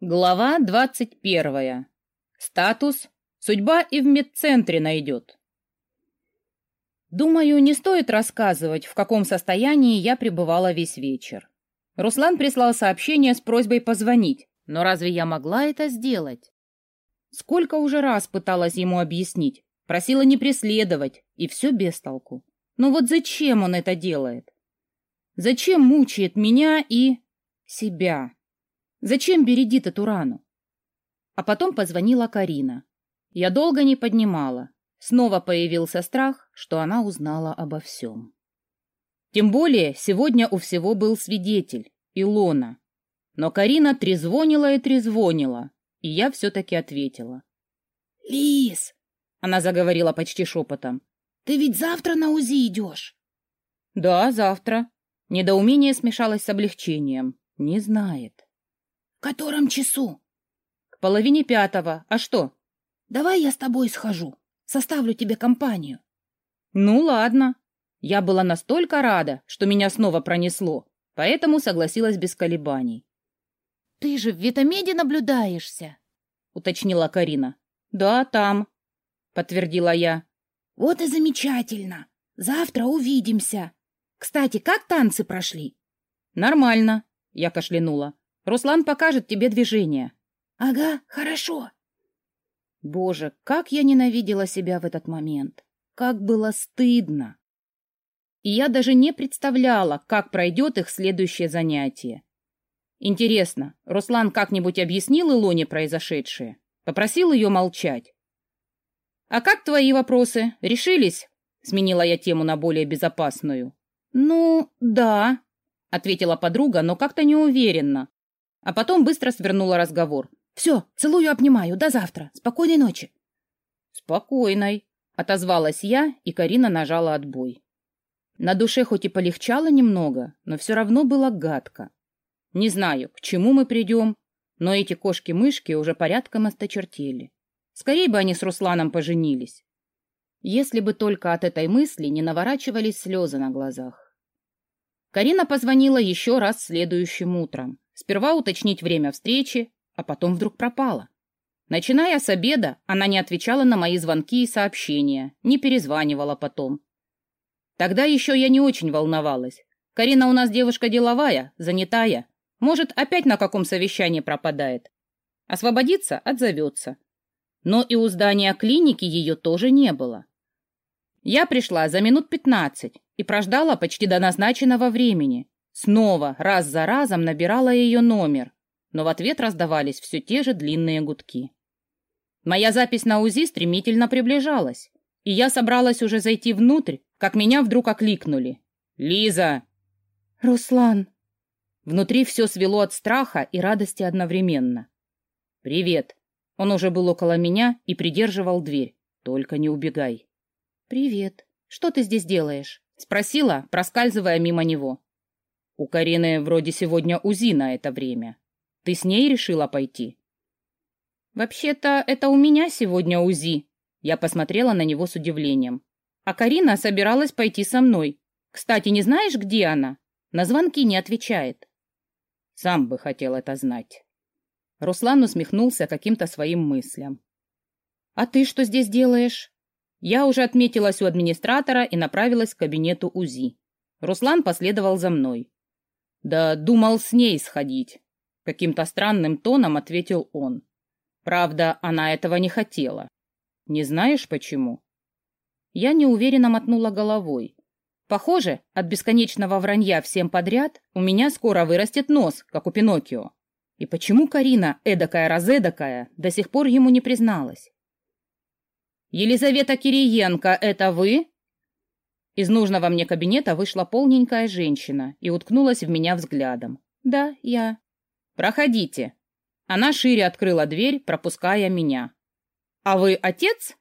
Глава двадцать первая. Статус «Судьба и в медцентре найдет». Думаю, не стоит рассказывать, в каком состоянии я пребывала весь вечер. Руслан прислал сообщение с просьбой позвонить, но разве я могла это сделать? Сколько уже раз пыталась ему объяснить, просила не преследовать, и все без толку. Но вот зачем он это делает? Зачем мучает меня и себя? Зачем бередит эту рану? А потом позвонила Карина. Я долго не поднимала. Снова появился страх, что она узнала обо всем. Тем более сегодня у всего был свидетель, Илона. Но Карина трезвонила и трезвонила, и я все-таки ответила. «Лис!» — она заговорила почти шепотом. «Ты ведь завтра на УЗИ идешь?» «Да, завтра». Недоумение смешалось с облегчением. Не знает. В котором часу? К половине пятого. А что? Давай я с тобой схожу. Составлю тебе компанию. Ну, ладно. Я была настолько рада, что меня снова пронесло, поэтому согласилась без колебаний. Ты же в Витамеде наблюдаешься, уточнила Карина. Да, там, подтвердила я. Вот и замечательно. Завтра увидимся. Кстати, как танцы прошли? Нормально, я кашлянула. Руслан покажет тебе движение. Ага, хорошо. Боже, как я ненавидела себя в этот момент. Как было стыдно. И я даже не представляла, как пройдет их следующее занятие. Интересно, Руслан как-нибудь объяснил Илоне произошедшее? Попросил ее молчать? «А как твои вопросы? Решились?» Сменила я тему на более безопасную. «Ну, да», — ответила подруга, но как-то неуверенно, а потом быстро свернула разговор. «Все, целую, обнимаю. До завтра. Спокойной ночи». «Спокойной», — отозвалась я, и Карина нажала отбой. На душе хоть и полегчало немного, но все равно было гадко. Не знаю, к чему мы придем, но эти кошки-мышки уже порядком осточертели. Скорее бы они с Русланом поженились. Если бы только от этой мысли не наворачивались слезы на глазах. Карина позвонила еще раз следующим утром. Сперва уточнить время встречи, а потом вдруг пропала. Начиная с обеда, она не отвечала на мои звонки и сообщения, не перезванивала потом. Тогда еще я не очень волновалась. Карина у нас девушка деловая, занятая. Может, опять на каком совещании пропадает. Освободится — отзовется. Но и у здания клиники ее тоже не было. Я пришла за минут пятнадцать и прождала почти до назначенного времени, Снова, раз за разом набирала ее номер, но в ответ раздавались все те же длинные гудки. Моя запись на УЗИ стремительно приближалась, и я собралась уже зайти внутрь, как меня вдруг окликнули. «Лиза!» «Руслан!» Внутри все свело от страха и радости одновременно. «Привет!» Он уже был около меня и придерживал дверь. «Только не убегай!» «Привет! Что ты здесь делаешь?» Спросила, проскальзывая мимо него. У Карины вроде сегодня УЗИ на это время. Ты с ней решила пойти? Вообще-то это у меня сегодня УЗИ. Я посмотрела на него с удивлением. А Карина собиралась пойти со мной. Кстати, не знаешь, где она? На звонки не отвечает. Сам бы хотел это знать. Руслан усмехнулся каким-то своим мыслям. «А ты что здесь делаешь?» Я уже отметилась у администратора и направилась к кабинету УЗИ. Руслан последовал за мной. Да думал с ней сходить, каким-то странным тоном ответил он. Правда, она этого не хотела. Не знаешь почему? Я неуверенно мотнула головой. Похоже, от бесконечного вранья всем подряд у меня скоро вырастет нос, как у Пиноккио. И почему Карина, эдакая-разэдакая, до сих пор ему не призналась? «Елизавета Кириенко, это вы?» Из нужного мне кабинета вышла полненькая женщина и уткнулась в меня взглядом. «Да, я». «Проходите». Она шире открыла дверь, пропуская меня. «А вы отец?»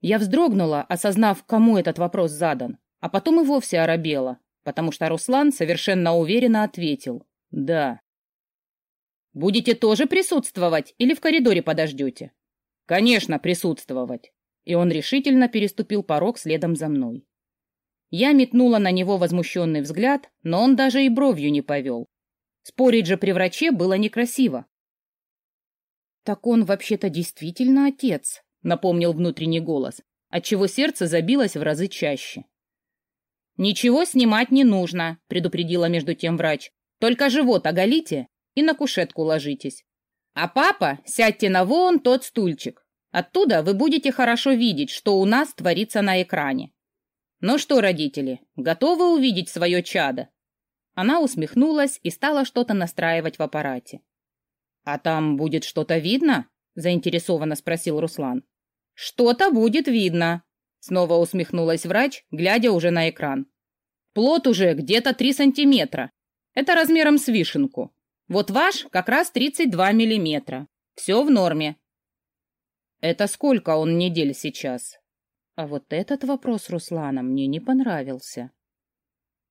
Я вздрогнула, осознав, кому этот вопрос задан, а потом и вовсе оробела, потому что Руслан совершенно уверенно ответил «Да». «Будете тоже присутствовать или в коридоре подождете?» «Конечно, присутствовать». И он решительно переступил порог следом за мной. Я метнула на него возмущенный взгляд, но он даже и бровью не повел. Спорить же при враче было некрасиво. Так он вообще-то действительно отец, напомнил внутренний голос, отчего сердце забилось в разы чаще. Ничего снимать не нужно, предупредила между тем врач. Только живот оголите и на кушетку ложитесь. А папа, сядьте на вон тот стульчик. Оттуда вы будете хорошо видеть, что у нас творится на экране. Ну что, родители, готовы увидеть свое чадо? Она усмехнулась и стала что-то настраивать в аппарате. «А там будет что-то видно?» — заинтересованно спросил Руслан. «Что-то будет видно», — снова усмехнулась врач, глядя уже на экран. «Плод уже где-то три сантиметра. Это размером с вишенку. Вот ваш как раз 32 миллиметра. Все в норме». «Это сколько он недель сейчас?» А вот этот вопрос Руслана мне не понравился.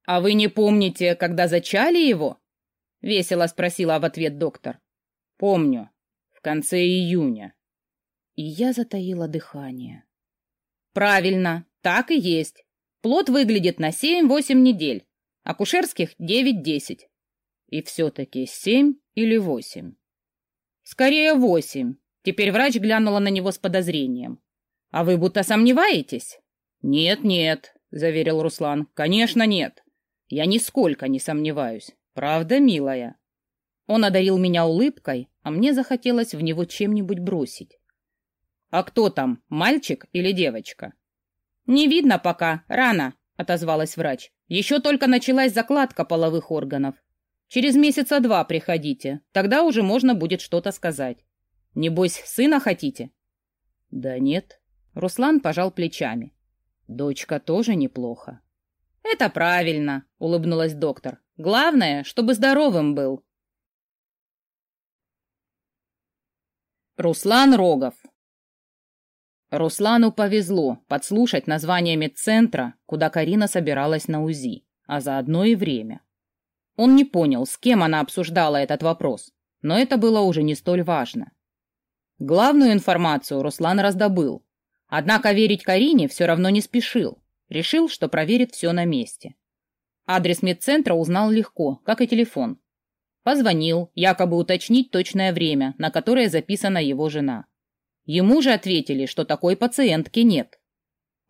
«А вы не помните, когда зачали его?» — весело спросила в ответ доктор. «Помню. В конце июня». И я затаила дыхание. «Правильно, так и есть. Плод выглядит на 7-8 недель, акушерских 9-10. И все-таки 7 или 8?» «Скорее 8». Теперь врач глянула на него с подозрением. «А вы будто сомневаетесь?» «Нет-нет», — заверил Руслан. «Конечно нет. Я нисколько не сомневаюсь. Правда, милая?» Он одарил меня улыбкой, а мне захотелось в него чем-нибудь бросить. «А кто там, мальчик или девочка?» «Не видно пока, рано», — отозвалась врач. «Еще только началась закладка половых органов. Через месяца два приходите, тогда уже можно будет что-то сказать. Небось, сына хотите?» «Да нет», — Руслан пожал плечами. «Дочка тоже неплохо». «Это правильно», — улыбнулась доктор. «Главное, чтобы здоровым был». Руслан Рогов Руслану повезло подслушать название медцентра, куда Карина собиралась на УЗИ, а заодно и время. Он не понял, с кем она обсуждала этот вопрос, но это было уже не столь важно. Главную информацию Руслан раздобыл, однако верить Карине все равно не спешил. Решил, что проверит все на месте. Адрес медцентра узнал легко, как и телефон. Позвонил, якобы уточнить точное время, на которое записана его жена. Ему же ответили, что такой пациентки нет.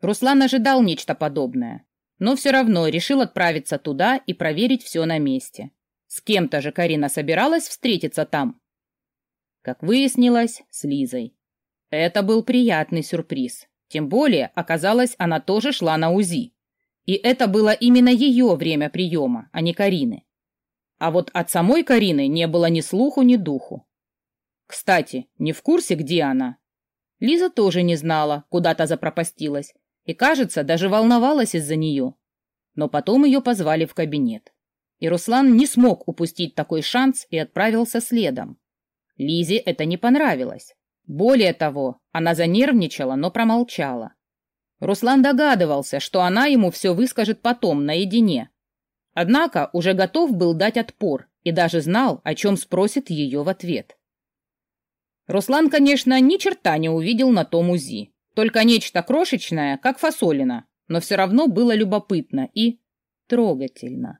Руслан ожидал нечто подобное, но все равно решил отправиться туда и проверить все на месте. С кем-то же Карина собиралась встретиться там. Как выяснилось, с Лизой. Это был приятный сюрприз. Тем более, оказалось, она тоже шла на УЗИ. И это было именно ее время приема, а не Карины. А вот от самой Карины не было ни слуху, ни духу. Кстати, не в курсе, где она. Лиза тоже не знала, куда-то запропастилась, и, кажется, даже волновалась из-за нее. Но потом ее позвали в кабинет. И Руслан не смог упустить такой шанс и отправился следом. Лизе это не понравилось. Более того, она занервничала, но промолчала. Руслан догадывался, что она ему все выскажет потом, наедине. Однако уже готов был дать отпор и даже знал, о чем спросит ее в ответ. Руслан, конечно, ни черта не увидел на том УЗИ. Только нечто крошечное, как фасолина, но все равно было любопытно и трогательно.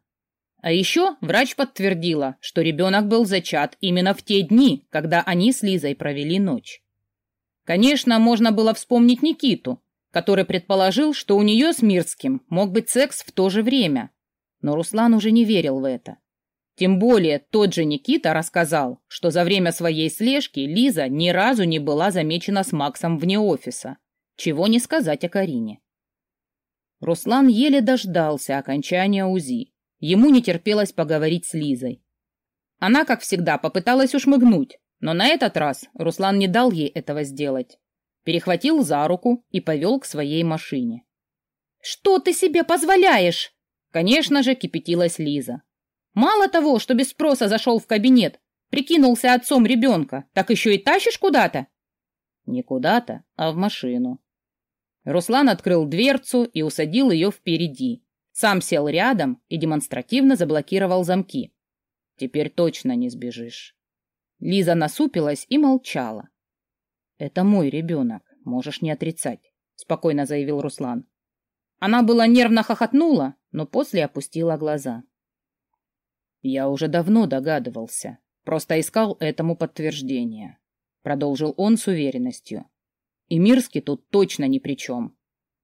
А еще врач подтвердила, что ребенок был зачат именно в те дни, когда они с Лизой провели ночь. Конечно, можно было вспомнить Никиту, который предположил, что у нее с Мирским мог быть секс в то же время. Но Руслан уже не верил в это. Тем более тот же Никита рассказал, что за время своей слежки Лиза ни разу не была замечена с Максом вне офиса. Чего не сказать о Карине. Руслан еле дождался окончания УЗИ Ему не терпелось поговорить с Лизой. Она, как всегда, попыталась ушмыгнуть, но на этот раз Руслан не дал ей этого сделать. Перехватил за руку и повел к своей машине. «Что ты себе позволяешь?» Конечно же, кипятилась Лиза. «Мало того, что без спроса зашел в кабинет, прикинулся отцом ребенка, так еще и тащишь куда-то?» «Не куда-то, а в машину». Руслан открыл дверцу и усадил ее впереди, сам сел рядом и демонстративно заблокировал замки. Теперь точно не сбежишь. Лиза насупилась и молчала. «Это мой ребенок, можешь не отрицать», — спокойно заявил Руслан. Она была нервно хохотнула, но после опустила глаза. «Я уже давно догадывался, просто искал этому подтверждение. продолжил он с уверенностью. И Мирский тут точно ни при чем.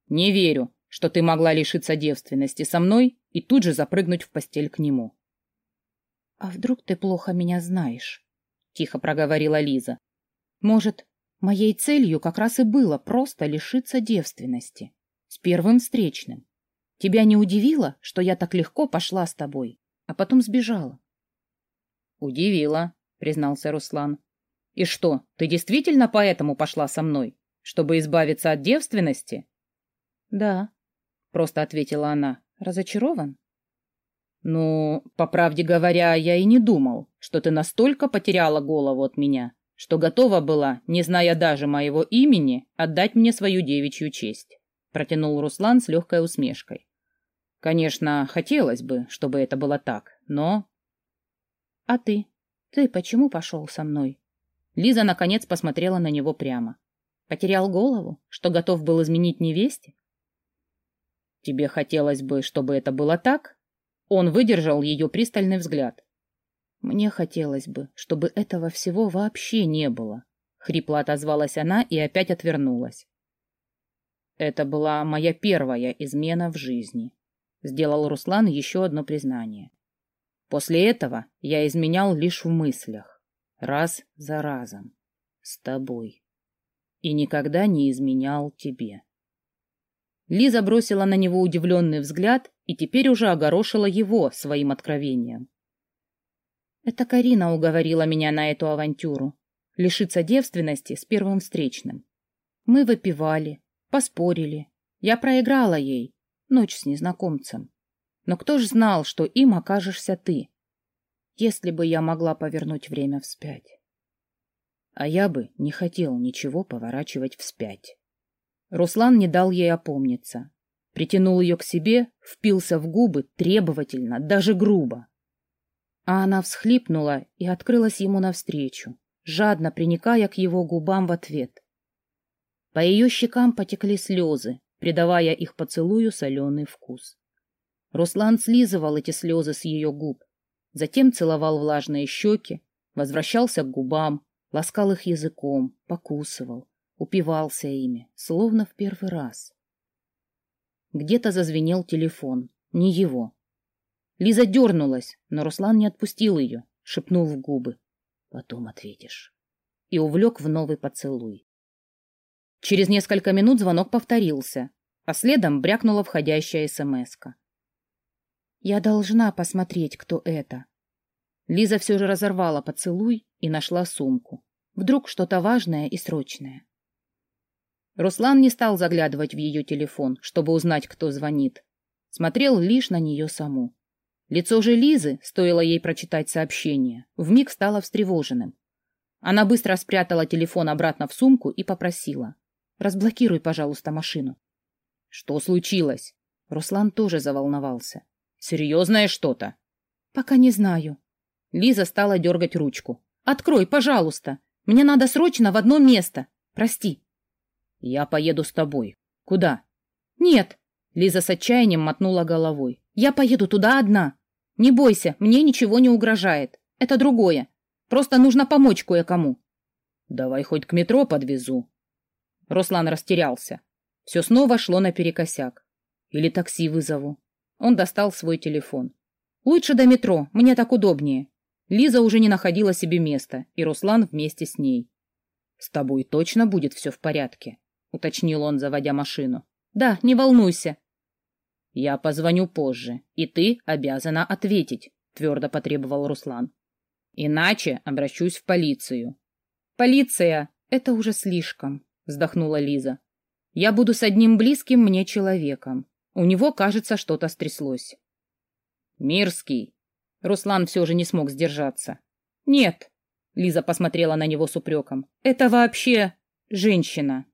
Не верю, что ты могла лишиться девственности со мной и тут же запрыгнуть в постель к нему. — А вдруг ты плохо меня знаешь? — тихо проговорила Лиза. — Может, моей целью как раз и было просто лишиться девственности? С первым встречным. Тебя не удивило, что я так легко пошла с тобой, а потом сбежала? — Удивило, — признался Руслан. — И что, ты действительно поэтому пошла со мной? Чтобы избавиться от девственности? — Да, — просто ответила она. — Разочарован? — Ну, по правде говоря, я и не думал, что ты настолько потеряла голову от меня, что готова была, не зная даже моего имени, отдать мне свою девичью честь. Протянул Руслан с легкой усмешкой. Конечно, хотелось бы, чтобы это было так, но... — А ты? Ты почему пошел со мной? Лиза, наконец, посмотрела на него прямо. Потерял голову, что готов был изменить невесте? Тебе хотелось бы, чтобы это было так? Он выдержал ее пристальный взгляд. Мне хотелось бы, чтобы этого всего вообще не было. Хрипло отозвалась она и опять отвернулась. Это была моя первая измена в жизни. Сделал Руслан еще одно признание. После этого я изменял лишь в мыслях. Раз за разом. С тобой. И никогда не изменял тебе. Лиза бросила на него удивленный взгляд и теперь уже огорошила его своим откровением. «Это Карина уговорила меня на эту авантюру. Лишиться девственности с первым встречным. Мы выпивали, поспорили. Я проиграла ей. Ночь с незнакомцем. Но кто ж знал, что им окажешься ты? Если бы я могла повернуть время вспять. А я бы не хотел ничего поворачивать вспять. Руслан не дал ей опомниться. Притянул ее к себе, впился в губы требовательно, даже грубо. А она всхлипнула и открылась ему навстречу, жадно приникая к его губам в ответ. По ее щекам потекли слезы, придавая их поцелую соленый вкус. Руслан слизывал эти слезы с ее губ, затем целовал влажные щеки, возвращался к губам, ласкал их языком, покусывал, упивался ими, словно в первый раз. Где-то зазвенел телефон, не его. Лиза дернулась, но Руслан не отпустил ее, шепнул в губы. «Потом ответишь». И увлек в новый поцелуй. Через несколько минут звонок повторился, а следом брякнула входящая смска. «Я должна посмотреть, кто это». Лиза все же разорвала поцелуй и нашла сумку. Вдруг что-то важное и срочное. Руслан не стал заглядывать в ее телефон, чтобы узнать, кто звонит. Смотрел лишь на нее саму. Лицо же Лизы, стоило ей прочитать сообщение, вмиг стало встревоженным. Она быстро спрятала телефон обратно в сумку и попросила. «Разблокируй, пожалуйста, машину». «Что случилось?» Руслан тоже заволновался. «Серьезное что-то?» «Пока не знаю». Лиза стала дергать ручку. «Открой, пожалуйста. Мне надо срочно в одно место. Прости». Я поеду с тобой. Куда? Нет. Лиза с отчаянием мотнула головой. Я поеду туда одна. Не бойся, мне ничего не угрожает. Это другое. Просто нужно помочь кое-кому. Давай хоть к метро подвезу. Руслан растерялся. Все снова шло наперекосяк. Или такси вызову. Он достал свой телефон. Лучше до метро, мне так удобнее. Лиза уже не находила себе места, и Руслан вместе с ней. С тобой точно будет все в порядке? — уточнил он, заводя машину. «Да, не волнуйся». «Я позвоню позже, и ты обязана ответить», — твердо потребовал Руслан. «Иначе обращусь в полицию». «Полиция — это уже слишком», — вздохнула Лиза. «Я буду с одним близким мне человеком. У него, кажется, что-то стряслось». «Мирский». Руслан все же не смог сдержаться. «Нет», — Лиза посмотрела на него с упреком. «Это вообще женщина».